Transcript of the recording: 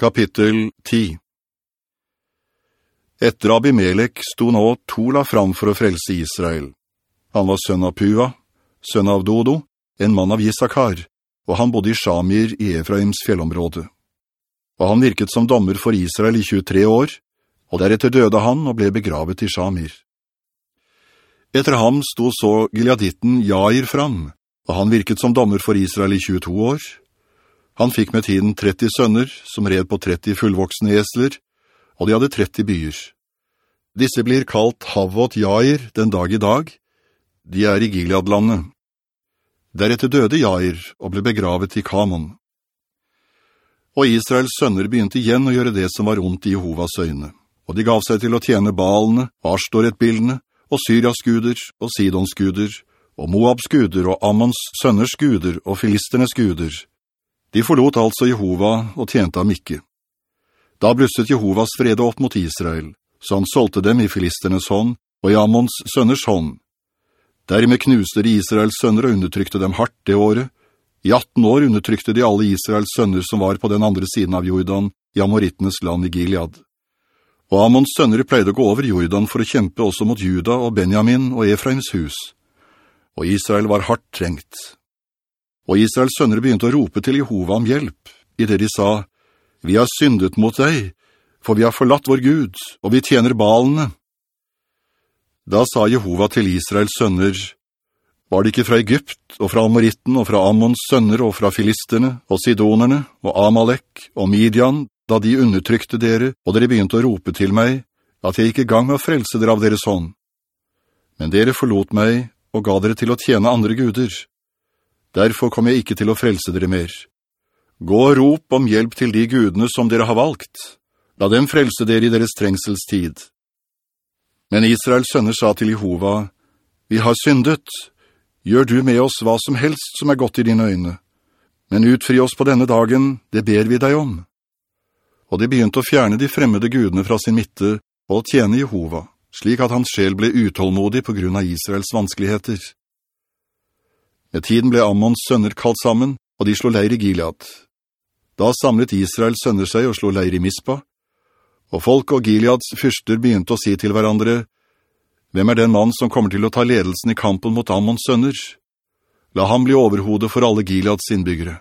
Kapittel 10 Etter Abimelech sto nå Tola fram for å frelse Israel. Han var sønn av Pua, sønn av Dodo, en mann av Isakar, og han bodde i Shamir i Efraims fjellområde. Og han virket som dommer for Israel i 23 år, og deretter døde han og ble begravet i Shamir. Etter ham sto så Gileaditten Jair fram, og han virket som dommer for Israel i 22 år, han fikk med tiden 30 sønner, som red på 30 fullvoksne esler, og de hadde 30 byer. Disse blir kalt Havot Jair den dag i dag. De er i Gileadlandet. Deretter døde Jair og ble begravet i Kamon. Og Israels sønner begynte igjen å gjøre det som var ondt i Jehovas øyne, og de gav seg til å tjene balene, Ashtoret-bildene, og Syrias guder, og Sidons guder, og Moabs guder, og Ammons sønners guder, og Filisternes guder, de forlot altså Jehova og tjente ham ikke. Da blusset Jehovas frede opp mot Israel, så han solgte dem i filisternes hånd og i Ammons sønners hånd. Dermed knuste de Israels sønner og undertrykte dem hardt det året. I 18 år undertrykte de alle Israels sønner som var på den andre siden av Jordan, i Amorittenes land i Gilead. Og Ammons sønner pleide å gå over Jordan for å kjempe også mot Juda og Benjamin og Efraims hus. Og Israel var hardt trengt. Og Israels sønner begynte å rope til Jehova om hjelp, i det de sa, «Vi har syndet mot deg, for vi har forlatt vår Gud, og vi tjener balene.» Da sa Jehova til Israels sønner, «Var det ikke fra Egypt, og fra Amoritten, og fra Ammons sønner, og fra Filisterne, og Sidonerne, og Amalek, og Midian, da de undertrykte dere, og dere begynte å rope til meg, at jeg ikke gang med å frelse dere av deres hånd. Men dere forlot meg, og ga dere til å tjene andre guder.» Derfor kommer jeg ikke til å frelse dere mer. Gå og rop om hjelp til de gudene som dere har valgt. La dem frelse dere i deres trengselstid. Men Israels sønner sa til Jehova, «Vi har syndet. Gjør du med oss hva som helst som er godt i dine øyne. Men utfri oss på denne dagen, det ber vi deg om.» Og de begynte å fjerne de fremmede gudene fra sin midte og tjene Jehova, slik at hans sjel ble utålmodig på grunn av Israels vanskeligheter. Med tiden ble Ammons sønner kalt sammen, og de slo leir i Gilead. Da samlet Israels sønner seg og slo leir i Mispa, og folk og Gileads fyrster begynte å si til hverandre, «Hvem er den mann som kommer til å ta ledelsen i kampen mot Ammons sønner? La ham bli overhodet for alle Gileads innbyggere.»